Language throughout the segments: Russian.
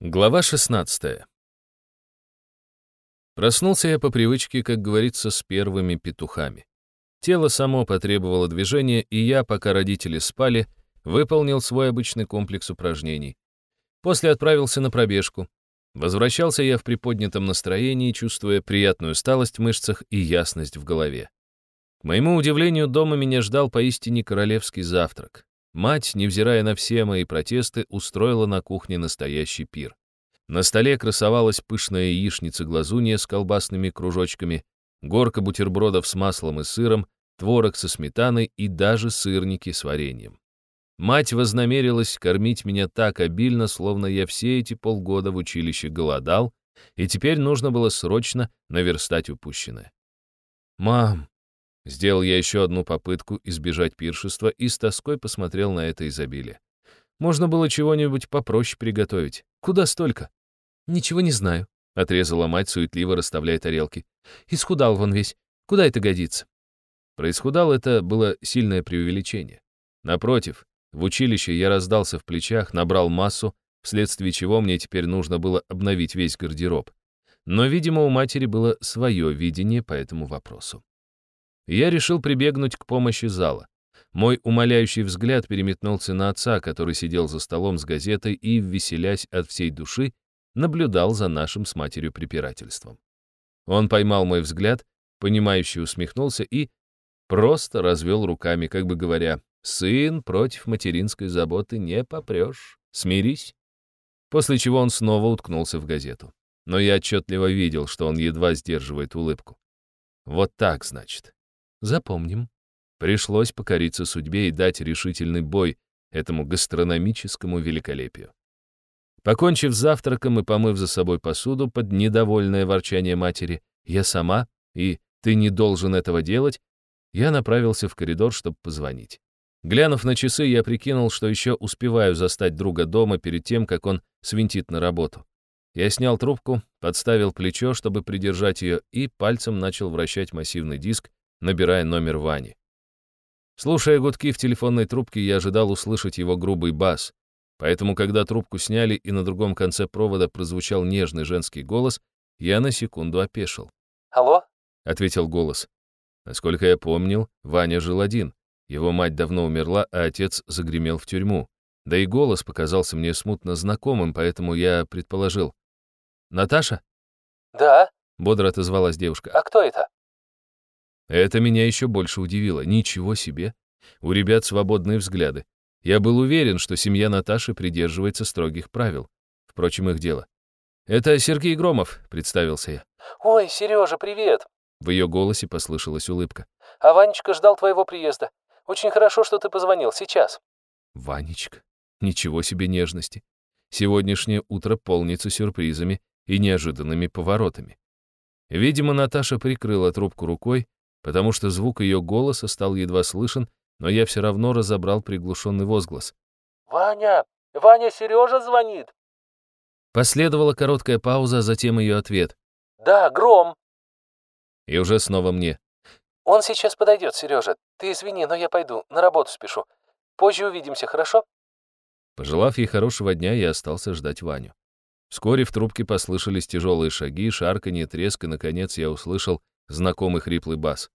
Глава 16 Проснулся я по привычке, как говорится, с первыми петухами. Тело само потребовало движения, и я, пока родители спали, выполнил свой обычный комплекс упражнений. После отправился на пробежку. Возвращался я в приподнятом настроении, чувствуя приятную усталость в мышцах и ясность в голове. К моему удивлению, дома меня ждал поистине королевский завтрак. Мать, невзирая на все мои протесты, устроила на кухне настоящий пир. На столе красовалась пышная яичница-глазунья с колбасными кружочками, горка бутербродов с маслом и сыром, творог со сметаной и даже сырники с вареньем. Мать вознамерилась кормить меня так обильно, словно я все эти полгода в училище голодал, и теперь нужно было срочно наверстать упущенное. «Мам, Сделал я еще одну попытку избежать пиршества и с тоской посмотрел на это изобилие. Можно было чего-нибудь попроще приготовить. Куда столько? Ничего не знаю, — отрезала мать, суетливо расставляя тарелки. Исхудал вон весь. Куда это годится? Происхудал это было сильное преувеличение. Напротив, в училище я раздался в плечах, набрал массу, вследствие чего мне теперь нужно было обновить весь гардероб. Но, видимо, у матери было свое видение по этому вопросу я решил прибегнуть к помощи зала. Мой умоляющий взгляд переметнулся на отца, который сидел за столом с газетой и, веселясь от всей души, наблюдал за нашим с матерью препирательством. Он поймал мой взгляд, понимающе усмехнулся и просто развел руками, как бы говоря, «Сын, против материнской заботы не попрешь, смирись». После чего он снова уткнулся в газету. Но я отчетливо видел, что он едва сдерживает улыбку. Вот так, значит. Запомним. Пришлось покориться судьбе и дать решительный бой этому гастрономическому великолепию. Покончив с завтраком и помыв за собой посуду под недовольное ворчание матери, я сама, и ты не должен этого делать, я направился в коридор, чтобы позвонить. Глянув на часы, я прикинул, что еще успеваю застать друга дома перед тем, как он свинтит на работу. Я снял трубку, подставил плечо, чтобы придержать ее, и пальцем начал вращать массивный диск, набирая номер Вани. Слушая гудки в телефонной трубке, я ожидал услышать его грубый бас. Поэтому, когда трубку сняли и на другом конце провода прозвучал нежный женский голос, я на секунду опешил. «Алло?» — ответил голос. Насколько я помнил, Ваня жил один. Его мать давно умерла, а отец загремел в тюрьму. Да и голос показался мне смутно знакомым, поэтому я предположил. «Наташа?» «Да», — бодро отозвалась девушка. «А кто это?» Это меня еще больше удивило. Ничего себе. У ребят свободные взгляды. Я был уверен, что семья Наташи придерживается строгих правил. Впрочем, их дело. «Это Сергей Громов», — представился я. «Ой, Сережа, привет!» В ее голосе послышалась улыбка. «А Ванечка ждал твоего приезда. Очень хорошо, что ты позвонил. Сейчас». «Ванечка? Ничего себе нежности. Сегодняшнее утро полнится сюрпризами и неожиданными поворотами. Видимо, Наташа прикрыла трубку рукой, потому что звук ее голоса стал едва слышен, но я все равно разобрал приглушенный возглас. «Ваня! Ваня, Сережа звонит!» Последовала короткая пауза, а затем ее ответ. «Да, Гром!» И уже снова мне. «Он сейчас подойдет, Сережа. Ты извини, но я пойду, на работу спешу. Позже увидимся, хорошо?» Пожелав ей хорошего дня, я остался ждать Ваню. Вскоре в трубке послышались тяжелые шаги, шарканье, треск, и, наконец, я услышал знакомый хриплый бас.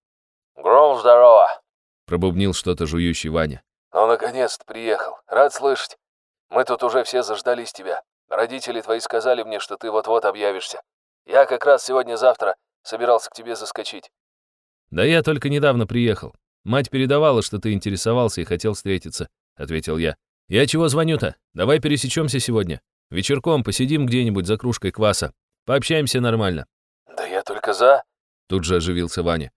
«Гром, здорово!» — пробубнил что-то жующий Ваня. «Ну, наконец-то приехал. Рад слышать. Мы тут уже все заждались тебя. Родители твои сказали мне, что ты вот-вот объявишься. Я как раз сегодня-завтра собирался к тебе заскочить». «Да я только недавно приехал. Мать передавала, что ты интересовался и хотел встретиться», — ответил я. «Я чего звоню-то? Давай пересечемся сегодня. Вечерком посидим где-нибудь за кружкой кваса. Пообщаемся нормально». «Да я только за», — тут же оживился Ваня.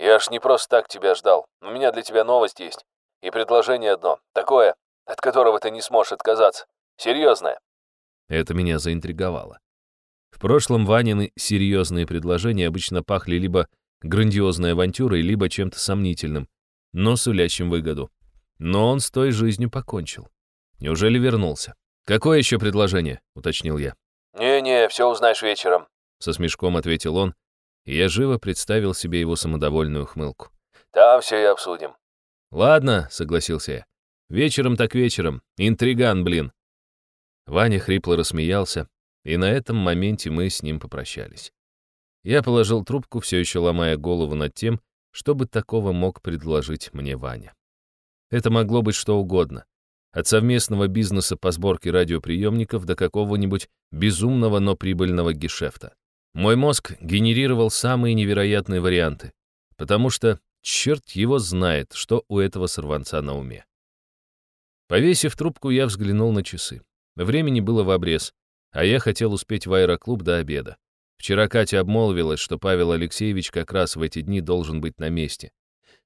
Я ж не просто так тебя ждал. У меня для тебя новость есть. И предложение одно. Такое, от которого ты не сможешь отказаться. Серьезное. Это меня заинтриговало. В прошлом Ванины серьезные предложения обычно пахли либо грандиозной авантюрой, либо чем-то сомнительным, но сулящим выгоду. Но он с той жизнью покончил. Неужели вернулся? «Какое еще предложение?» — уточнил я. «Не-не, все узнаешь вечером», — со смешком ответил он я живо представил себе его самодовольную хмылку. «Там все и обсудим». «Ладно», — согласился я. «Вечером так вечером. Интриган, блин». Ваня хрипло рассмеялся, и на этом моменте мы с ним попрощались. Я положил трубку, все еще ломая голову над тем, что бы такого мог предложить мне Ваня. Это могло быть что угодно. От совместного бизнеса по сборке радиоприемников до какого-нибудь безумного, но прибыльного гешефта. Мой мозг генерировал самые невероятные варианты, потому что черт его знает, что у этого сорванца на уме. Повесив трубку, я взглянул на часы. Времени было в обрез, а я хотел успеть в аэроклуб до обеда. Вчера Катя обмолвилась, что Павел Алексеевич как раз в эти дни должен быть на месте.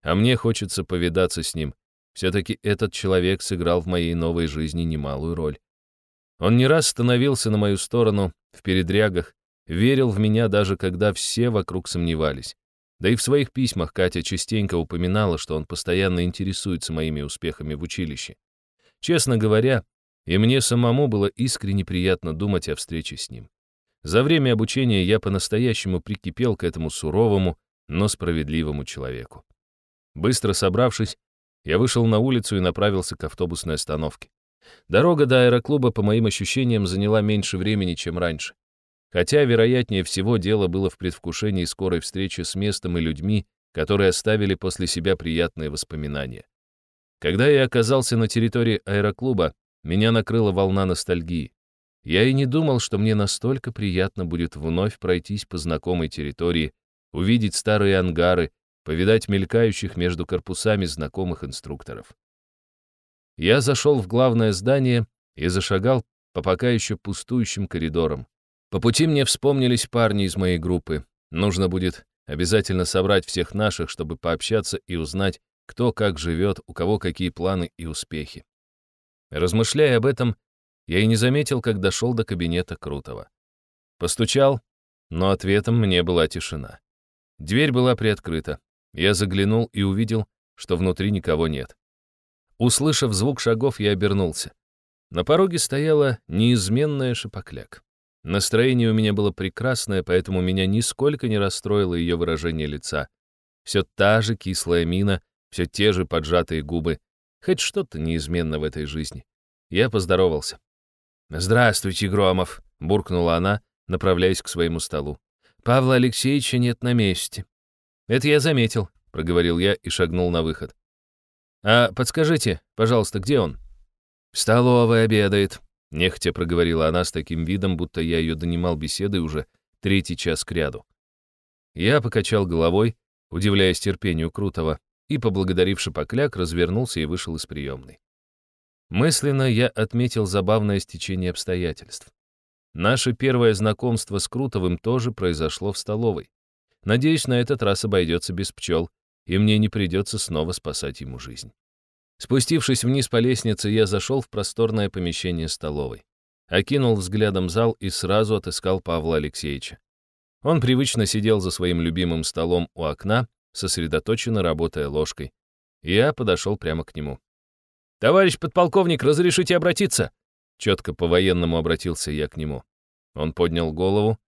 А мне хочется повидаться с ним. Все-таки этот человек сыграл в моей новой жизни немалую роль. Он не раз становился на мою сторону в передрягах, верил в меня даже когда все вокруг сомневались. Да и в своих письмах Катя частенько упоминала, что он постоянно интересуется моими успехами в училище. Честно говоря, и мне самому было искренне приятно думать о встрече с ним. За время обучения я по-настоящему прикипел к этому суровому, но справедливому человеку. Быстро собравшись, я вышел на улицу и направился к автобусной остановке. Дорога до аэроклуба, по моим ощущениям, заняла меньше времени, чем раньше. Хотя, вероятнее всего, дело было в предвкушении скорой встречи с местом и людьми, которые оставили после себя приятные воспоминания. Когда я оказался на территории аэроклуба, меня накрыла волна ностальгии. Я и не думал, что мне настолько приятно будет вновь пройтись по знакомой территории, увидеть старые ангары, повидать мелькающих между корпусами знакомых инструкторов. Я зашел в главное здание и зашагал по пока еще пустующим коридорам. По пути мне вспомнились парни из моей группы. Нужно будет обязательно собрать всех наших, чтобы пообщаться и узнать, кто как живет, у кого какие планы и успехи. Размышляя об этом, я и не заметил, как дошел до кабинета Крутого. Постучал, но ответом мне была тишина. Дверь была приоткрыта. Я заглянул и увидел, что внутри никого нет. Услышав звук шагов, я обернулся. На пороге стояла неизменная шипокляк. Настроение у меня было прекрасное, поэтому меня нисколько не расстроило ее выражение лица. Все та же кислая мина, все те же поджатые губы. Хоть что-то неизменно в этой жизни. Я поздоровался. «Здравствуйте, Громов», — буркнула она, направляясь к своему столу. «Павла Алексеевича нет на месте». «Это я заметил», — проговорил я и шагнул на выход. «А подскажите, пожалуйста, где он?» «В столовой обедает», — нехотя проговорила она с таким видом, будто я ее донимал беседой уже третий час кряду. Я покачал головой, удивляясь терпению Крутого, и, поблагодарив Шапокляк, развернулся и вышел из приемной. Мысленно я отметил забавное стечение обстоятельств. Наше первое знакомство с Крутовым тоже произошло в столовой. Надеюсь, на этот раз обойдется без пчел, и мне не придется снова спасать ему жизнь. Спустившись вниз по лестнице, я зашел в просторное помещение столовой. Окинул взглядом зал и сразу отыскал Павла Алексеевича. Он привычно сидел за своим любимым столом у окна, сосредоточенно работая ложкой. Я подошел прямо к нему. «Товарищ подполковник, разрешите обратиться?» Четко по-военному обратился я к нему. Он поднял голову.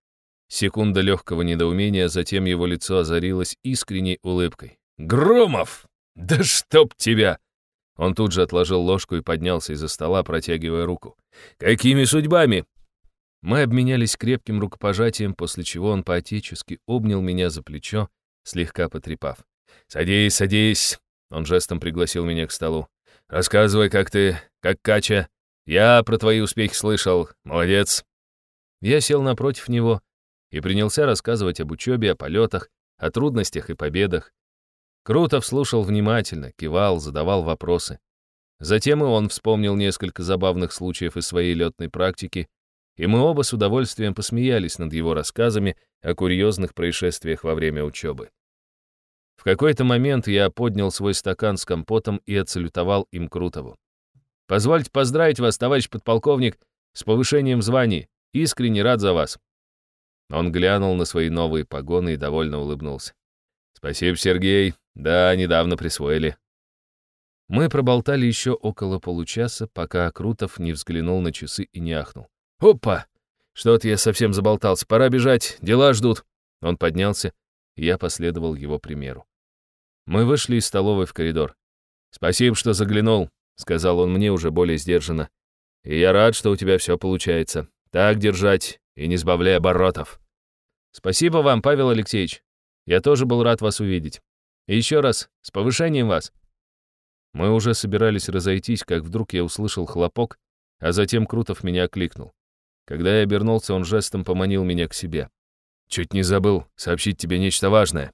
Секунда легкого недоумения, затем его лицо озарилось искренней улыбкой. «Громов! Да чтоб тебя!» Он тут же отложил ложку и поднялся из-за стола, протягивая руку. «Какими судьбами?» Мы обменялись крепким рукопожатием, после чего он по-отечески обнял меня за плечо, слегка потрепав. «Садись, садись!» Он жестом пригласил меня к столу. Рассказывай, как ты, как Кача. Я про твои успехи слышал. Молодец». Я сел напротив него и принялся рассказывать об учебе, о полетах, о трудностях и победах. Крутов слушал внимательно, кивал, задавал вопросы. Затем и он вспомнил несколько забавных случаев из своей летной практики, и мы оба с удовольствием посмеялись над его рассказами о курьезных происшествиях во время учебы. В какой-то момент я поднял свой стакан с компотом и отсалютовал им Крутову. «Позвольте поздравить вас, товарищ подполковник, с повышением званий. Искренне рад за вас». Он глянул на свои новые погоны и довольно улыбнулся. «Спасибо, Сергей. Да, недавно присвоили». Мы проболтали еще около получаса, пока Крутов не взглянул на часы и не ахнул. «Опа! Что-то я совсем заболтался. Пора бежать. Дела ждут». Он поднялся я последовал его примеру. Мы вышли из столовой в коридор. «Спасибо, что заглянул», — сказал он мне уже более сдержанно. И я рад, что у тебя все получается. Так держать и не сбавляй оборотов. Спасибо вам, Павел Алексеевич. Я тоже был рад вас увидеть. Еще раз, с повышением вас. Мы уже собирались разойтись, как вдруг я услышал хлопок, а затем Крутов меня окликнул. Когда я обернулся, он жестом поманил меня к себе. «Чуть не забыл сообщить тебе нечто важное».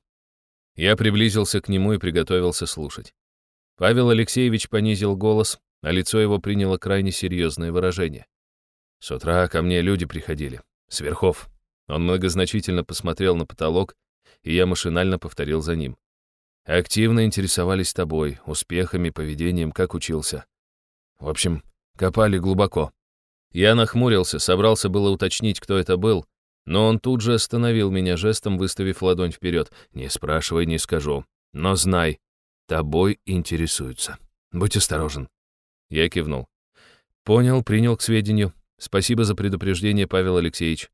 Я приблизился к нему и приготовился слушать. Павел Алексеевич понизил голос, а лицо его приняло крайне серьезное выражение. С утра ко мне люди приходили. Сверхов. Он многозначительно посмотрел на потолок, и я машинально повторил за ним. Активно интересовались тобой, успехами, поведением, как учился. В общем, копали глубоко. Я нахмурился, собрался было уточнить, кто это был, но он тут же остановил меня жестом, выставив ладонь вперед. «Не спрашивай, не скажу. Но знай, тобой интересуются. Будь осторожен». Я кивнул. «Понял, принял к сведению. Спасибо за предупреждение, Павел Алексеевич».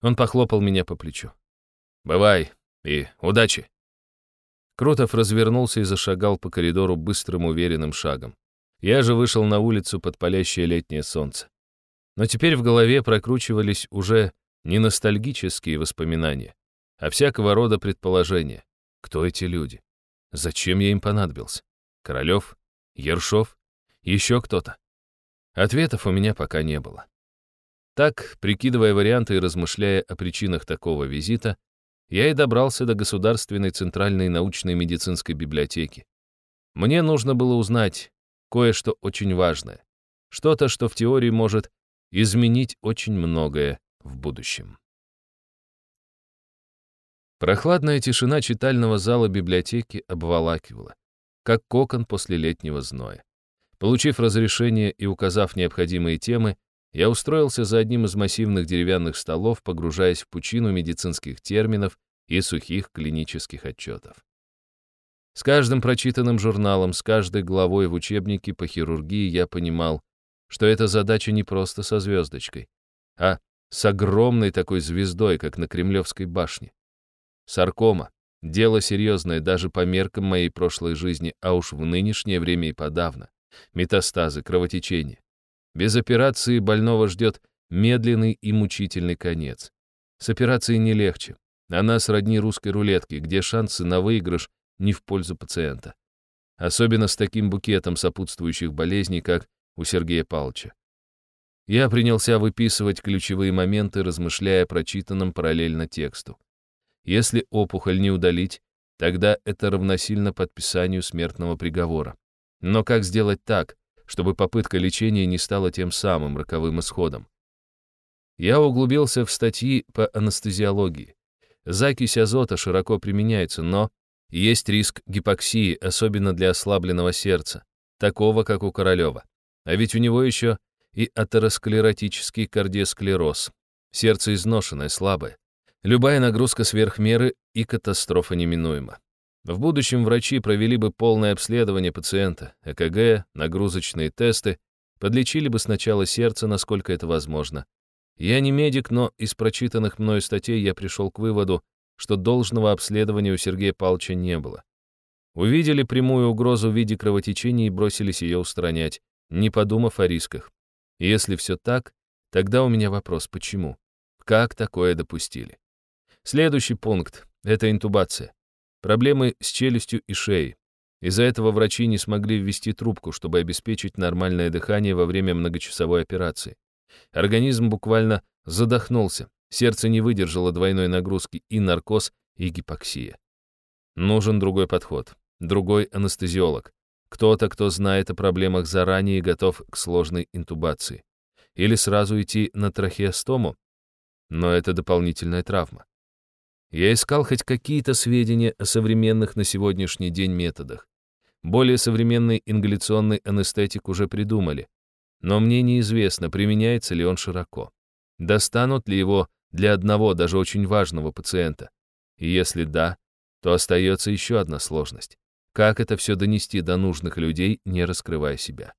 Он похлопал меня по плечу. «Бывай и удачи». Крутов развернулся и зашагал по коридору быстрым уверенным шагом. Я же вышел на улицу под палящее летнее солнце. Но теперь в голове прокручивались уже не ностальгические воспоминания, а всякого рода предположения. Кто эти люди? Зачем я им понадобился? Королёв? Ершов? Еще кто-то? Ответов у меня пока не было. Так, прикидывая варианты и размышляя о причинах такого визита, я и добрался до Государственной Центральной научной медицинской библиотеки. Мне нужно было узнать кое-что очень важное. Что-то, что в теории может изменить очень многое в будущем. Прохладная тишина читального зала библиотеки обволакивала, как кокон после летнего зноя. Получив разрешение и указав необходимые темы, я устроился за одним из массивных деревянных столов, погружаясь в пучину медицинских терминов и сухих клинических отчетов. С каждым прочитанным журналом, с каждой главой в учебнике по хирургии я понимал, что эта задача не просто со звездочкой, а с огромной такой звездой, как на Кремлевской башне. Саркома — дело серьезное даже по меркам моей прошлой жизни, а уж в нынешнее время и подавно. Метастазы, кровотечение. Без операции больного ждет медленный и мучительный конец. С операцией не легче. Она сродни русской рулетке, где шансы на выигрыш не в пользу пациента. Особенно с таким букетом сопутствующих болезней, как у Сергея Павловича. Я принялся выписывать ключевые моменты, размышляя о прочитанном параллельно тексту. Если опухоль не удалить, тогда это равносильно подписанию смертного приговора. Но как сделать так, чтобы попытка лечения не стала тем самым роковым исходом? Я углубился в статьи по анестезиологии. Закись азота широко применяется, но есть риск гипоксии, особенно для ослабленного сердца, такого, как у Королева. А ведь у него еще и атеросклеротический кардиосклероз. Сердце изношенное, слабое. Любая нагрузка сверх меры и катастрофа неминуема. В будущем врачи провели бы полное обследование пациента, ЭКГ, нагрузочные тесты, подлечили бы сначала сердце, насколько это возможно. Я не медик, но из прочитанных мною статей я пришел к выводу, что должного обследования у Сергея Павловича не было. Увидели прямую угрозу в виде кровотечения и бросились ее устранять, не подумав о рисках. если все так, тогда у меня вопрос, почему? Как такое допустили? Следующий пункт — это интубация. Проблемы с челюстью и шеей. Из-за этого врачи не смогли ввести трубку, чтобы обеспечить нормальное дыхание во время многочасовой операции. Организм буквально задохнулся, сердце не выдержало двойной нагрузки и наркоз, и гипоксия. Нужен другой подход, другой анестезиолог. Кто-то, кто знает о проблемах заранее и готов к сложной интубации. Или сразу идти на трахеостому. Но это дополнительная травма. Я искал хоть какие-то сведения о современных на сегодняшний день методах. Более современный ингаляционный анестетик уже придумали, но мне неизвестно, применяется ли он широко. Достанут ли его для одного, даже очень важного пациента? И если да, то остается еще одна сложность. Как это все донести до нужных людей, не раскрывая себя?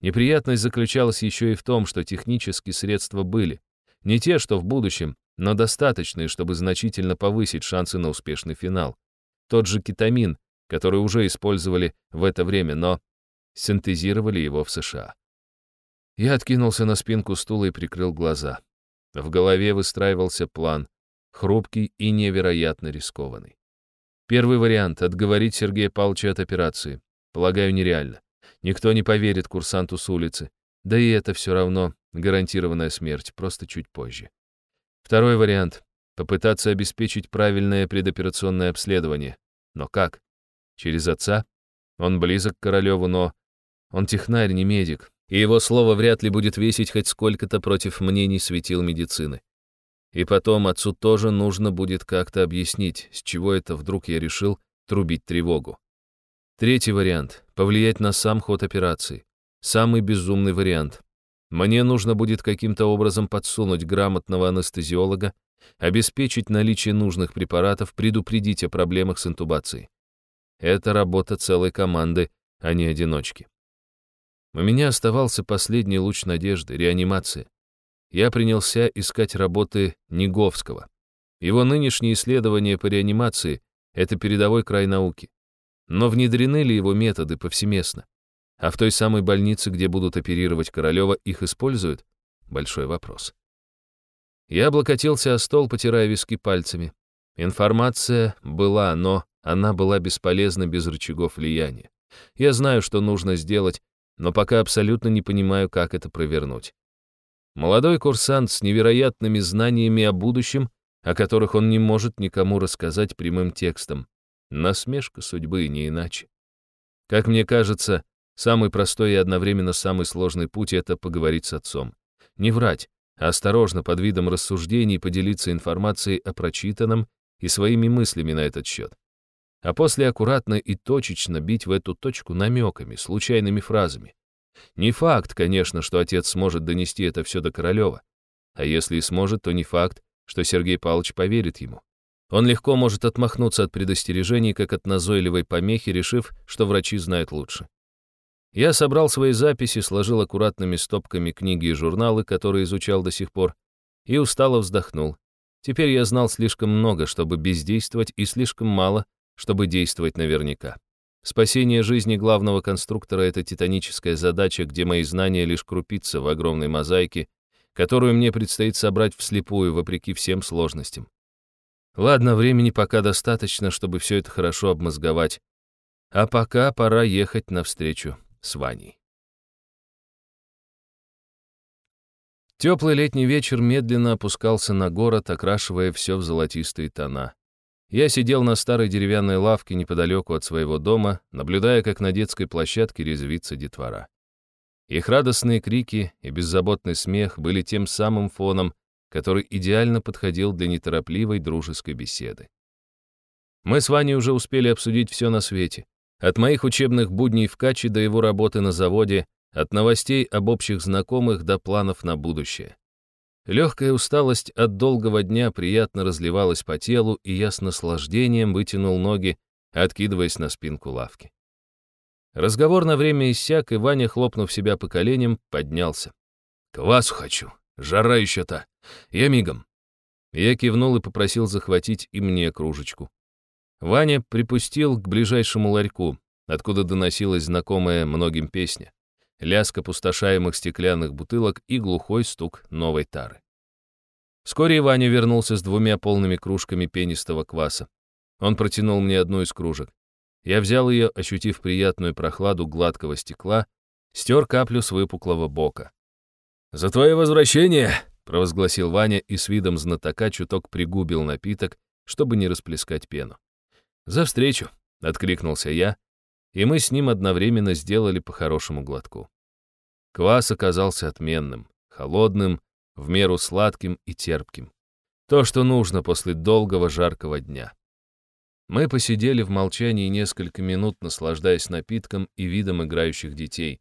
Неприятность заключалась еще и в том, что технические средства были. Не те, что в будущем, но достаточные, чтобы значительно повысить шансы на успешный финал. Тот же кетамин, который уже использовали в это время, но синтезировали его в США. Я откинулся на спинку стула и прикрыл глаза. В голове выстраивался план, хрупкий и невероятно рискованный. Первый вариант — отговорить Сергея Павловича от операции. Полагаю, нереально. Никто не поверит курсанту с улицы. Да и это все равно гарантированная смерть, просто чуть позже. Второй вариант — попытаться обеспечить правильное предоперационное обследование. Но как? Через отца? Он близок к Королеву, но... Он технарь, не медик, и его слово вряд ли будет весить хоть сколько-то против мнений светил медицины. И потом отцу тоже нужно будет как-то объяснить, с чего это вдруг я решил трубить тревогу. Третий вариант — повлиять на сам ход операции. Самый безумный вариант. Мне нужно будет каким-то образом подсунуть грамотного анестезиолога, обеспечить наличие нужных препаратов, предупредить о проблемах с интубацией. Это работа целой команды, а не одиночки. У меня оставался последний луч надежды — реанимация. Я принялся искать работы Неговского. Его нынешние исследования по реанимации — это передовой край науки. Но внедрены ли его методы повсеместно? А в той самой больнице, где будут оперировать Королева, их используют? Большой вопрос. Я облокотился о стол, потирая виски пальцами. Информация была, но она была бесполезна без рычагов влияния. Я знаю, что нужно сделать, но пока абсолютно не понимаю, как это провернуть. Молодой курсант с невероятными знаниями о будущем, о которых он не может никому рассказать прямым текстом. Насмешка судьбы, не иначе. Как мне кажется, самый простой и одновременно самый сложный путь — это поговорить с отцом. Не врать, а осторожно, под видом рассуждений, поделиться информацией о прочитанном и своими мыслями на этот счет а после аккуратно и точечно бить в эту точку намеками, случайными фразами. Не факт, конечно, что отец сможет донести это все до Королева. А если и сможет, то не факт, что Сергей Павлович поверит ему. Он легко может отмахнуться от предостережений, как от назойливой помехи, решив, что врачи знают лучше. Я собрал свои записи, сложил аккуратными стопками книги и журналы, которые изучал до сих пор, и устало вздохнул. Теперь я знал слишком много, чтобы бездействовать, и слишком мало, чтобы действовать наверняка. Спасение жизни главного конструктора — это титаническая задача, где мои знания лишь крупица в огромной мозаике, которую мне предстоит собрать вслепую, вопреки всем сложностям. Ладно, времени пока достаточно, чтобы все это хорошо обмозговать. А пока пора ехать навстречу с Ваней. Теплый летний вечер медленно опускался на город, окрашивая все в золотистые тона. Я сидел на старой деревянной лавке неподалеку от своего дома, наблюдая, как на детской площадке резвится детвора. Их радостные крики и беззаботный смех были тем самым фоном, который идеально подходил для неторопливой дружеской беседы. Мы с Ваней уже успели обсудить все на свете. От моих учебных будней в Каче до его работы на заводе, от новостей об общих знакомых до планов на будущее. Легкая усталость от долгого дня приятно разливалась по телу, и я с наслаждением вытянул ноги, откидываясь на спинку лавки. Разговор на время иссяк, и Ваня, хлопнув себя по коленям, поднялся. «Квасу хочу. Жара еще та. Я мигом». Я кивнул и попросил захватить и мне кружечку. Ваня припустил к ближайшему ларьку, откуда доносилась знакомая многим песня лязг опустошаемых стеклянных бутылок и глухой стук новой тары. Вскоре Ваня вернулся с двумя полными кружками пенистого кваса. Он протянул мне одну из кружек. Я взял ее, ощутив приятную прохладу гладкого стекла, стер каплю с выпуклого бока. «За твое возвращение!» — провозгласил Ваня и с видом знатока чуток пригубил напиток, чтобы не расплескать пену. «За встречу!» — откликнулся я, и мы с ним одновременно сделали по хорошему глотку. Квас оказался отменным, холодным, в меру сладким и терпким. То, что нужно после долгого жаркого дня. Мы посидели в молчании несколько минут, наслаждаясь напитком и видом играющих детей.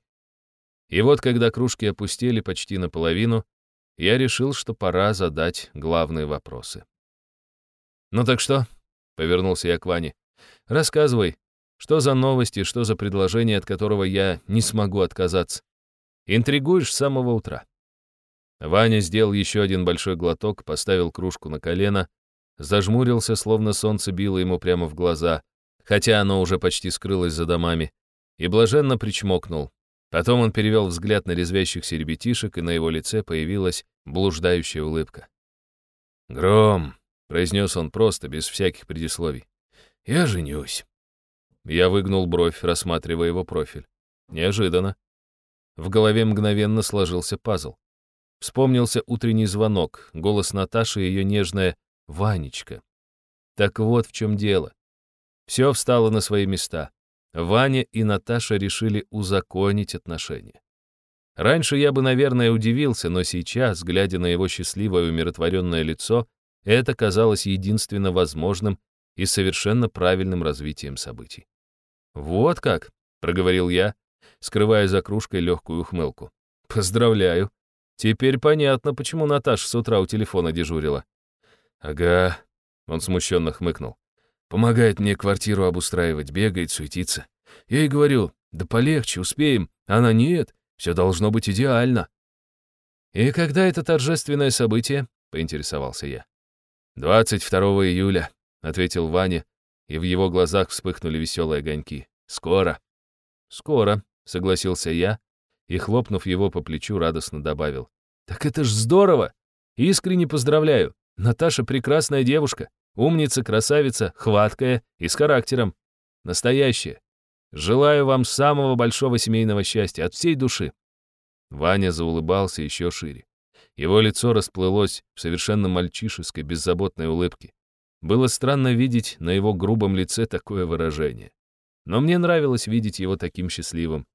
И вот, когда кружки опустили почти наполовину, я решил, что пора задать главные вопросы. «Ну так что?» — повернулся я к Ване. «Рассказывай, что за новости, что за предложение, от которого я не смогу отказаться? Интригуешь с самого утра. Ваня сделал еще один большой глоток, поставил кружку на колено, зажмурился, словно солнце било ему прямо в глаза, хотя оно уже почти скрылось за домами, и блаженно причмокнул. Потом он перевел взгляд на резвящихся ребятишек, и на его лице появилась блуждающая улыбка. «Гром», — произнес он просто, без всяких предисловий, — «я женюсь». Я выгнул бровь, рассматривая его профиль. Неожиданно. В голове мгновенно сложился пазл. Вспомнился утренний звонок, голос Наташи и ее нежная «Ванечка». Так вот в чем дело. Все встало на свои места. Ваня и Наташа решили узаконить отношения. Раньше я бы, наверное, удивился, но сейчас, глядя на его счастливое умиротворенное лицо, это казалось единственно возможным и совершенно правильным развитием событий. «Вот как», — проговорил я, скрывая за кружкой легкую ухмылку. «Поздравляю. Теперь понятно, почему Наташа с утра у телефона дежурила». «Ага», — он смущенно хмыкнул. «Помогает мне квартиру обустраивать, бегает, суетится. Я ей говорю, да полегче, успеем. Она нет, все должно быть идеально». «И когда это торжественное событие?» — поинтересовался я. «22 июля», — ответил Ваня, и в его глазах вспыхнули веселые огоньки. «Скоро». «Скоро», — согласился я, и, хлопнув его по плечу, радостно добавил. «Так это ж здорово! Искренне поздравляю! Наташа прекрасная девушка, умница, красавица, хваткая и с характером. Настоящая. Желаю вам самого большого семейного счастья от всей души». Ваня заулыбался еще шире. Его лицо расплылось в совершенно мальчишеской, беззаботной улыбке. Было странно видеть на его грубом лице такое выражение. Но мне нравилось видеть его таким счастливым.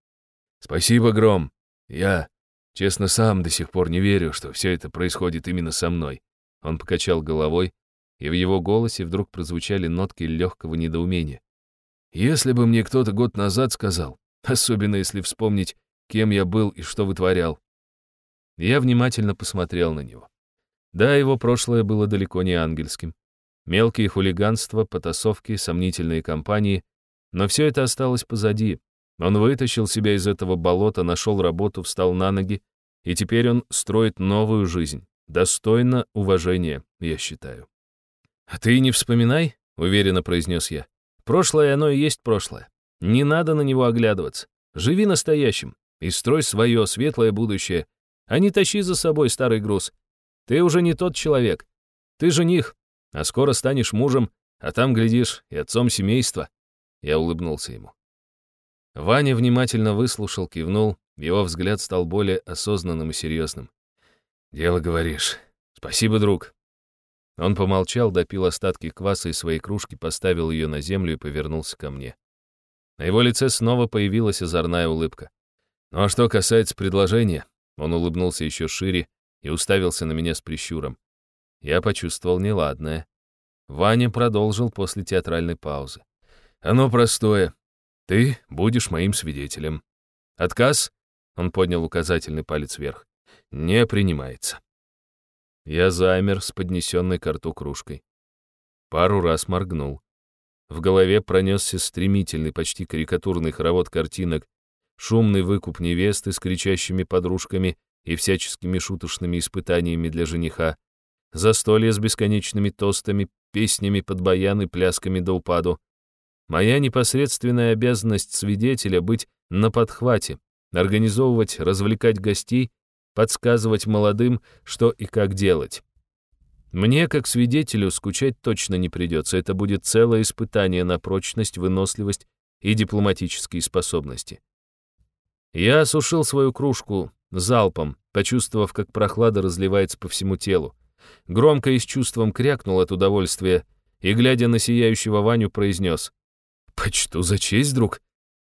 «Спасибо, Гром. Я, честно, сам до сих пор не верю, что все это происходит именно со мной». Он покачал головой, и в его голосе вдруг прозвучали нотки легкого недоумения. «Если бы мне кто-то год назад сказал, особенно если вспомнить, кем я был и что вытворял». Я внимательно посмотрел на него. Да, его прошлое было далеко не ангельским. Мелкие хулиганства, потасовки, сомнительные компании. Но все это осталось позади. Он вытащил себя из этого болота, нашел работу, встал на ноги, и теперь он строит новую жизнь. Достойно уважения, я считаю. «А ты не вспоминай», — уверенно произнес я. «Прошлое оно и есть прошлое. Не надо на него оглядываться. Живи настоящим и строй свое светлое будущее, а не тащи за собой старый груз. Ты уже не тот человек. Ты жених, а скоро станешь мужем, а там, глядишь, и отцом семейства». Я улыбнулся ему. Ваня внимательно выслушал, кивнул, его взгляд стал более осознанным и серьезным. «Дело говоришь. Спасибо, друг». Он помолчал, допил остатки кваса из своей кружки, поставил ее на землю и повернулся ко мне. На его лице снова появилась озорная улыбка. «Ну а что касается предложения...» Он улыбнулся еще шире и уставился на меня с прищуром. Я почувствовал неладное. Ваня продолжил после театральной паузы. «Оно простое. Ты будешь моим свидетелем. Отказ?» Он поднял указательный палец вверх. «Не принимается». Я замер с поднесенной к рту кружкой. Пару раз моргнул. В голове пронесся стремительный, почти карикатурный хоровод картинок, шумный выкуп невесты с кричащими подружками и всяческими шуточными испытаниями для жениха, застолье с бесконечными тостами, песнями под баян и плясками до упаду. Моя непосредственная обязанность свидетеля быть на подхвате, организовывать, развлекать гостей, подсказывать молодым, что и как делать. Мне, как свидетелю, скучать точно не придется. Это будет целое испытание на прочность, выносливость и дипломатические способности. Я осушил свою кружку залпом, почувствовав, как прохлада разливается по всему телу. Громко и с чувством крякнул от удовольствия и, глядя на сияющего Ваню, произнес. «Почту за честь, друг?»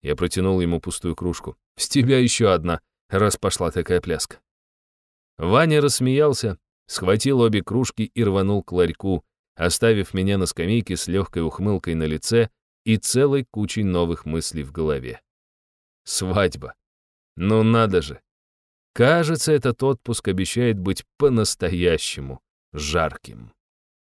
Я протянул ему пустую кружку. «С тебя еще одна, раз пошла такая пляска». Ваня рассмеялся, схватил обе кружки и рванул к ларьку, оставив меня на скамейке с легкой ухмылкой на лице и целой кучей новых мыслей в голове. Свадьба. Ну надо же. Кажется, этот отпуск обещает быть по-настоящему жарким.